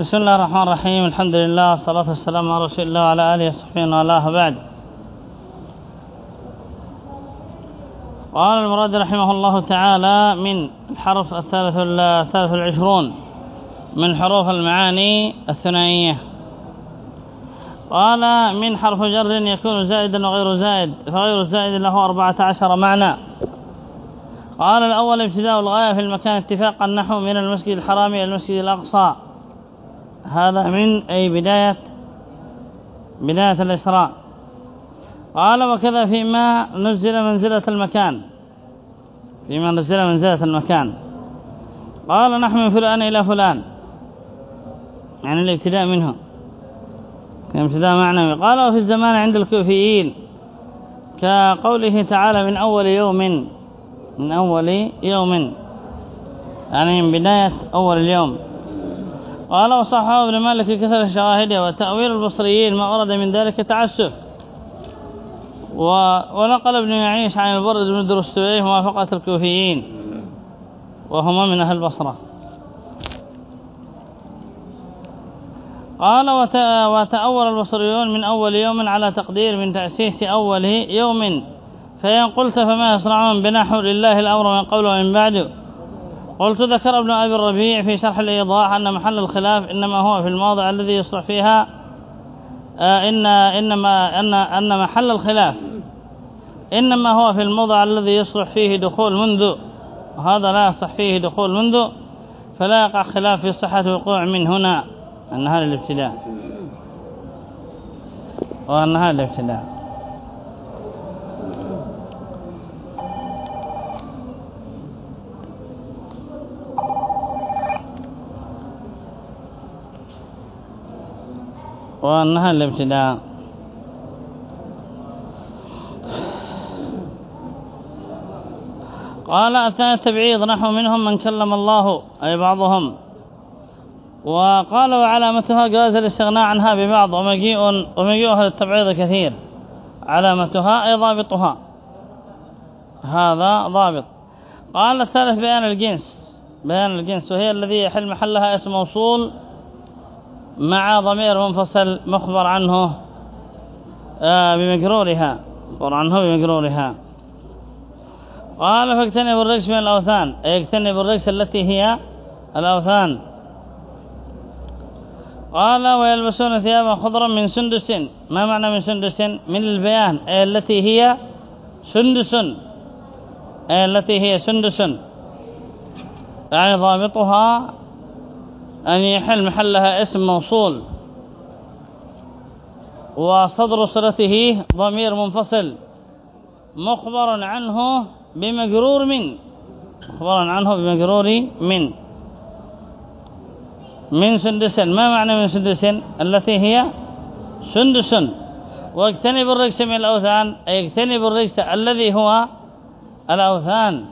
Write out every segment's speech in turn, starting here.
بسم الله الرحمن الرحيم الحمد لله والصلاة والسلام على رسول الله وعلى آله وصحبه والاه بعد قال المراد رحمه الله تعالى من الحرف الثالث الثالث والعشرون من حروف المعاني الثنائية قال من حرف جر يكون زائدا وغير زائد فغير الزائد له أربعة عشر معنى قال الأول ابتداء الغاية في المكان اتفاقا نحو من المسجد الحرام إلى المسجد الأقصى هذا من أي بداية؟ بداية الإسراء. قال وكذا فيما نزل منزلة المكان. فيما نزل منزلة المكان. قال نحن من فلان إلى فلان. يعني الابتداء منه. كابتداء معنوي. قال وفي الزمان عند الكوفيين. كقوله تعالى من أول يوم. من أول يوم. يعني من بداية أول اليوم. قال وصححه ابن مالك كثر الشواهد وتأويل البصريين ما ورد من ذلك تعسف. ونقل ابن يعيش عن البرد بن درستويه موافقة الكوفيين. وهما من أهل البصرة. قال وتأول البصريون من أول يوم على تقدير من تأسيس أول يوم. فإن قلت فما يصنعون بنحو لله الأمر من قبل ومن بعد. قلت ذكر ابن أبي الربيع في شرح الإيضاح أن محل الخلاف إنما هو في الموضع الذي يصلح فيها آه، إن, إنما أن, أن محل الخلاف إنما هو في الموضع الذي يصلح فيه دخول منذ وهذا لا يصح فيه دخول منذ فلا يقع خلاف في صحة الوقوع من هنا أن هذا الابتداء وأن وأنها الابتداء قال أثناء التبعيض نحو منهم من كلم الله أي بعضهم. وقال وعلامتها جواز الاستغناء عنها ببعض ومجيء ومجيئها للتبعيض كثير. علامتها أي ضابطها. هذا ضابط. قال الثالث بيان الجنس. بيان الجنس وهي الذي يحل محلها اسم موصول مع ضمير منفصل مخبر عنه آه، بمجرورها مخبر عنه بمجرورها. قال فاجتنب الرجس من الأوثان. أي اجتنب الرجس التي هي الأوثان. قال ويلبسون ثيابا خضرا من سندس. ما معنى من سندس؟ من البيان. أي التي هي سندس. أي التي هي سندس. يعني ضابطها أن يحل محلها اسم موصول. وصدر صلته ضمير منفصل. مخبر عنه بمجرور من. مخبرا عنه بمجرور من. من سندس ما معنى من سندس التي هي سندس واجتنب الرجس من الأوثان. أي اجتنب الرجس الذي هو الأوثان.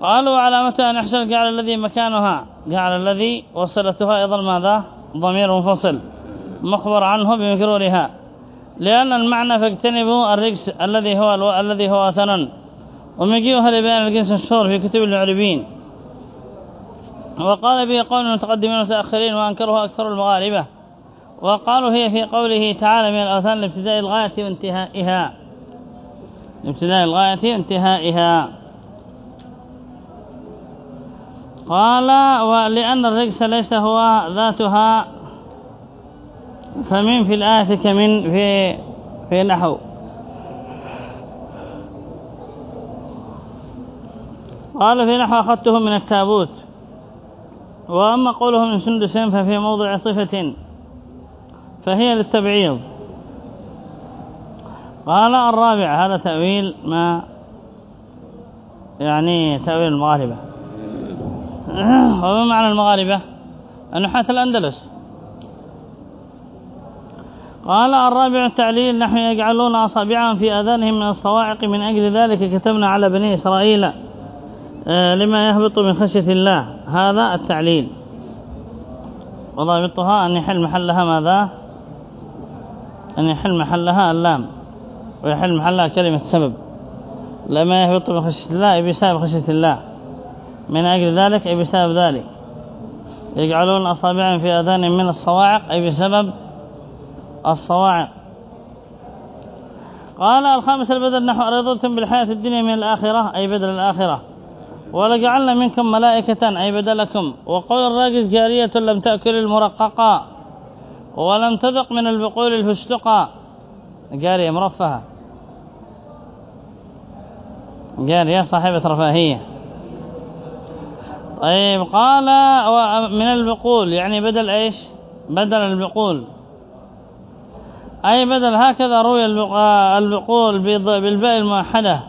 قالوا علامتها أن يحصل جعل الذي مكانها؟ جعل الذي وصلتها أيضا ماذا؟ ضمير منفصل مخبر عنه بمكرورها لأن المعنى فاجتنبوا الرجس الذي هو ألو... الذي هو أثنا. ومجيئها لبيان الجنس الشهور في كتب العربين وقال به قول المتقدمين والمتأخرين وأنكره أكثر المغاربة. وقالوا هي في قوله تعالى من الأوثان لابتداء الغاية وانتهائها. لابتداء الغاية وانتهائها. قال ولأن الرجس ليس هو ذاتها فمن في الآية كمن في في نحو. قال في نحو أخذته من التابوت وأما قوله من سندس ففي موضع صفة فهي للتبعيض. قال الرابع هذا تأويل ما يعني تأويل المغاربة. وما معنى المغاربة النحاة الأندلس. قال الرابع التعليل نحن يجعلون أصابعهم في أذانهم من الصواعق من أجل ذلك كتبنا على بني إسرائيل آه، لما يهبط من خشية الله. هذا التعليل. وضابطها أن يحل محلها ماذا؟ أن يحل محلها اللام ويحل محلها كلمة سبب. لما يهبط من خشية الله بسبب خشية الله. من أجل ذلك أي بسبب ذلك. يجعلون أصابعهم في أذان من الصواعق أي بسبب الصواعق. قال الخامس البدل. نحو أرضتم بالحياة الدنيا من الآخرة أي بدل الآخرة. ولجعلنا منكم ملائكة أي بدلكم. وقول الراجز جارية لم تأكل المرققة ولم تذق من البقول الفستقة. جارية مرفهة. جارية صاحبة رفاهية. طيب قال من البقول يعني بدل إيش؟ بدل البقول. أي بدل هكذا روي البقول بالباء الموحدة.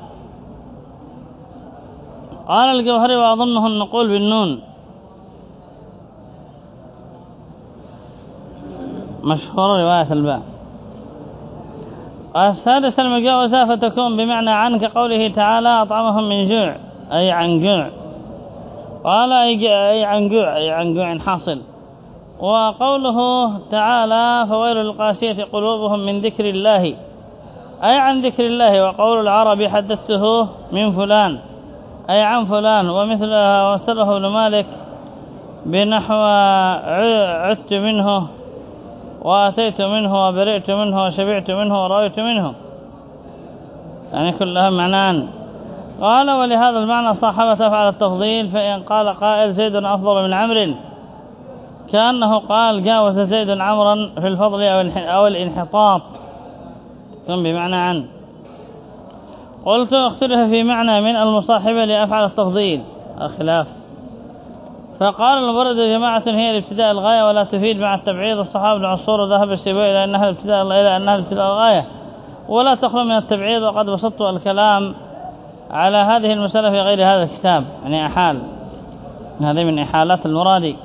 قال الجوهري وأظنه النقول بالنون. مشهور رواية الباء. السادس المجاوزة فتكون بمعنى عن كقوله تعالى أطعمهم من جوع أي عن جوع. قال أي عن جوع أي عن جوع حاصل. وقوله تعالى فويل للقاسية قلوبهم من ذكر الله. أي عن ذكر الله وقول العرب حدثته من فلان. أي عن فلان ومثلها ومثله ابن مالك بنحو عدت منه وأتيت منه وبرئت منه وشبعت منه ورأيت منه. يعني كلها معنان. قال ولهذا المعنى صاحبة أفعل التفضيل فإن قال قائل زيد أفضل من عمر. كأنه قال جاوز زيد عمرا في الفضل أو الانحطاط. ثم بمعنى عن. قلت اختلف في معنى من المصاحبة لأفعل التفضيل. الخلاف. فقال المبرد جماعة هي الابتداء الغاية ولا تفيد مع التبعيض. الصحابة العصور ذهب الابتداء إلى أنها الابتداء الغاية. ولا تخلو من التبعيض وقد بسطت الكلام. على هذه المسألة في غير هذا الكتاب يعني أحال. هذه من إحالات المرادي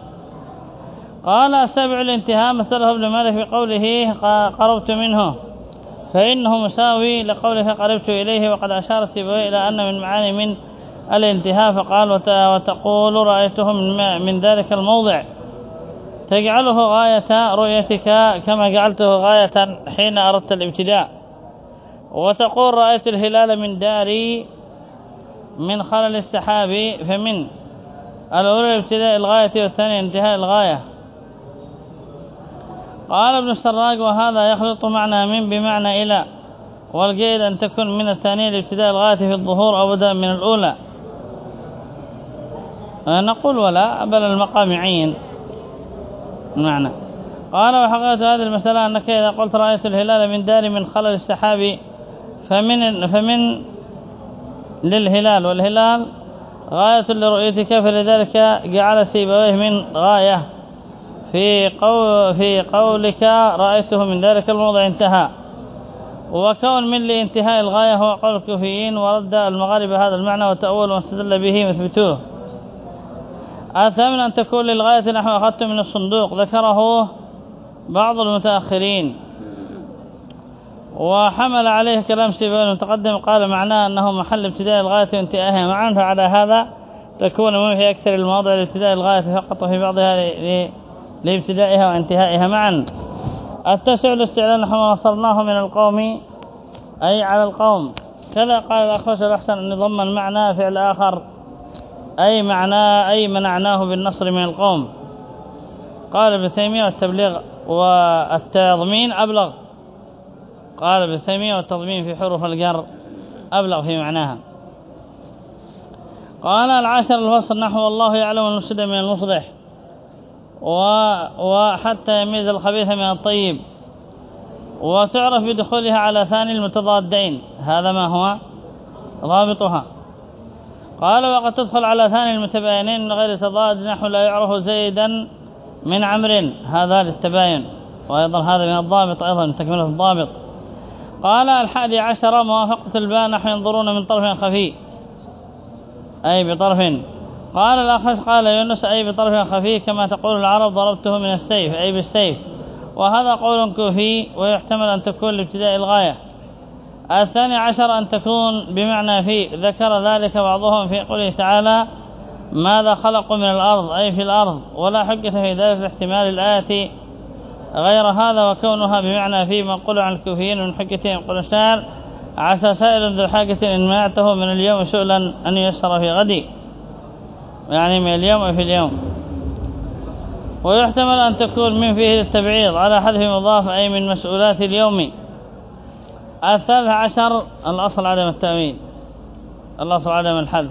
قال السابع الانتهاء مثله ابن مالك بقوله قربت منه فإنه مساوي لقوله قربت إليه وقد أشار السيبوي إلى أن من معاني من الانتهاء فقال وتقول رأيته من, من ذلك الموضع تجعله غاية رؤيتك كما جعلته غاية حين أردت الابتداء. وتقول رأيت الهلال من داري من خلل السحاب فمن الأولى ابتداء الغاية والثانية انتهاء الغاية. قال ابن السراج وهذا يخلط معنى من بمعنى إلى والجيد أن تكون من الثانية لابتداء الغاية في الظهور أو بدأ من الأولى. نقول ولا بل المقام عين. معنى. قال وحقيقة هذه المسألة أنك إذا قلت رأيت الهلال من دار من خلل السحاب فمن, فمن للهلال والهلال غاية لرؤيتك فلذلك جعل سيبويه من غاية. في, قول في قولك رأيته من ذلك الموضع انتهى. وكون من لانتهاء الغاية هو قول الكوفيين ورد المغاربة هذا المعنى وتأول واستدل به مثبتوه. الثامن أن تكون للغاية نحو أخذت من الصندوق ذكره بعض المتأخرين. وحمل عليه كلام سيبوين المتقدم قال معناه أنه محل ابتداء الغاية وانتهائها معا فعلى هذا تكون في أكثر المواضع لابتداء الغاية فقط وفي بعضها لابتدائها وانتهائها. معا. التسع الاستعلان نحن نصرناه من القوم أي على القوم. كذا قال الأخوش الأحسن أن ضم المعنى فعل آخر أي معناه أي منعناه بالنصر من القوم. قال ابن تيمية والتبليغ والتضمين أبلغ. قال ابن تيمية والتضمين في حروف الجر. أبلغ في معناها. قال العاشر الفصل نحو الله يعلم المفسد من المصلح وحتى يميز الخبيث من الطيب. وتعرف بدخولها على ثاني المتضادين. هذا ما هو؟ ضابطها. قال وقد تدخل على ثاني المتباينين من غير تضاد نحو لا يعرف زيدا من عمر. هذا للتباين وأيضا هذا من الضابط أيضا تكملة الضابط. قال الحادي عشر موافقة الباء نحو ينظرون من طرف خفي. أي بطرف. قال الأخش قال يونس أي بطرف خفي كما تقول العرب ضربته من السيف أي بالسيف. وهذا قول كوفي ويحتمل أن تكون لابتداء الغاية. الثاني عشر أن تكون بمعنى في ذكر ذلك بعضهم في قوله تعالى ماذا خلقوا من الأرض؟ أي في الأرض. ولا حجة في ذلك احتمال الآية غير هذا وكونها بمعنى في منقول عن الكوفيين من حجتهم قل الشاعر عسى سائل ذو حاجة إن منعته من اليوم سؤلا أن يسر في غدي. يعني من اليوم في اليوم. ويحتمل أن تكون من فيه للتبعيض على حذف مضاف أي من مسؤولات اليوم. الثالث عشر الأصل عدم التأمين الأصل عدم الحذف.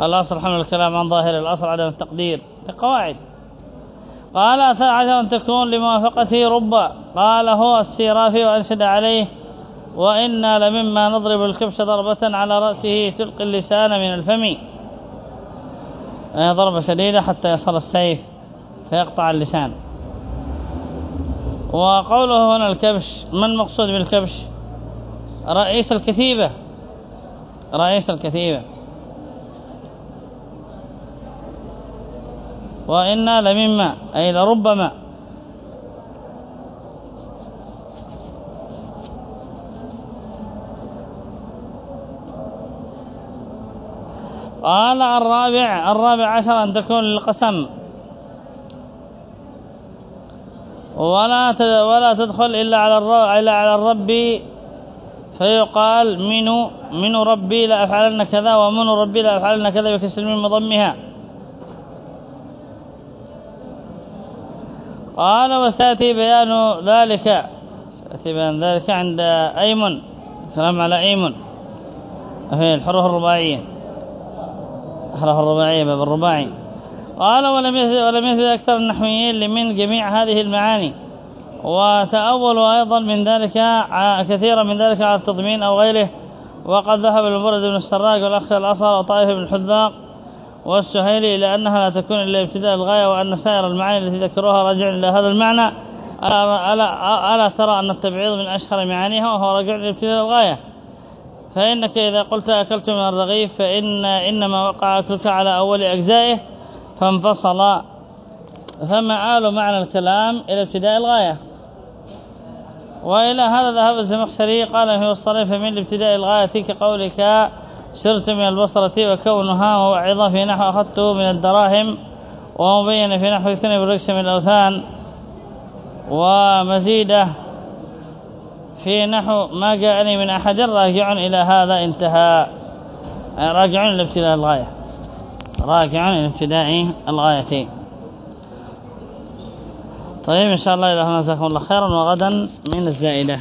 الأصل حمل الكلام عن ظاهر الأصل عدم التقدير. قواعد قال عشر أن تكون لموافقته ربا؟ قال هو السيرافي وأنشد عليه وإنا لمما نضرب الكبش ضربة على رأسه تلقي اللسان من الفم. أي ضربة شديدة حتى يصل السيف فيقطع اللسان. وقوله هنا الكبش ما المقصود بالكبش؟ رئيس الكتيبة رئيس الكتيبة وإنا لمما أي لربما. قال الرابع الرابع عشر أن تكون للقسم. ولا ولا تدخل إلا على الرب إلا على الرب. فيقال من من ربي لا أفعلن كذا ومن ربي لا أفعلن كذا بكسر من مضمها. قال وسيأتي بيان ذلك. سيأتي بيان ذلك عند أيمن. كلام على أيمن. في الحروف الرباعية. الحروف الرباعية باب الرباعي. قال ولم يثبت ولم يثبت أكثر النحويين لمن جميع هذه المعاني. وتأولوا أيضا من ذلك كثيرا من ذلك على التضمين أو غيره. وقد ذهب المبرد بن السراج والأخ الأصغر وطائف بن الحذاق. والسهيلي إلى أنها لا تكون إلا ابتداء الغاية وأن سائر المعاني التي ذكروها راجع إلى هذا المعنى. ألا, ألا, ألا ترى أن التبعيض من أشهر معانيها وهو راجع إلى ابتداء الغاية. فإنك إذا قلت أكلت من الرغيف فإن إنما وقع أكلك على أول أجزائه فانفصل. فمعال معنى الكلام إلى ابتداء الغاية؟ وإلى هذا ذهب الزمخشري قال في الصريف من ابتداء الغاية كقولك سرت من البصرة وكونها موعظة في نحو أخذته من الدراهم ومبين في نحو اجتنب الرجس من الأوثان ومزيدة في نحو ما جاءني من أحد. راجع إلى هذا انتهى راجع إلى ابتداء الغاية. راجع إلى ابتداء الغايتين طيب إن شاء الله إلى هنا جزاكم الله خيرا وغدا من الزائدة.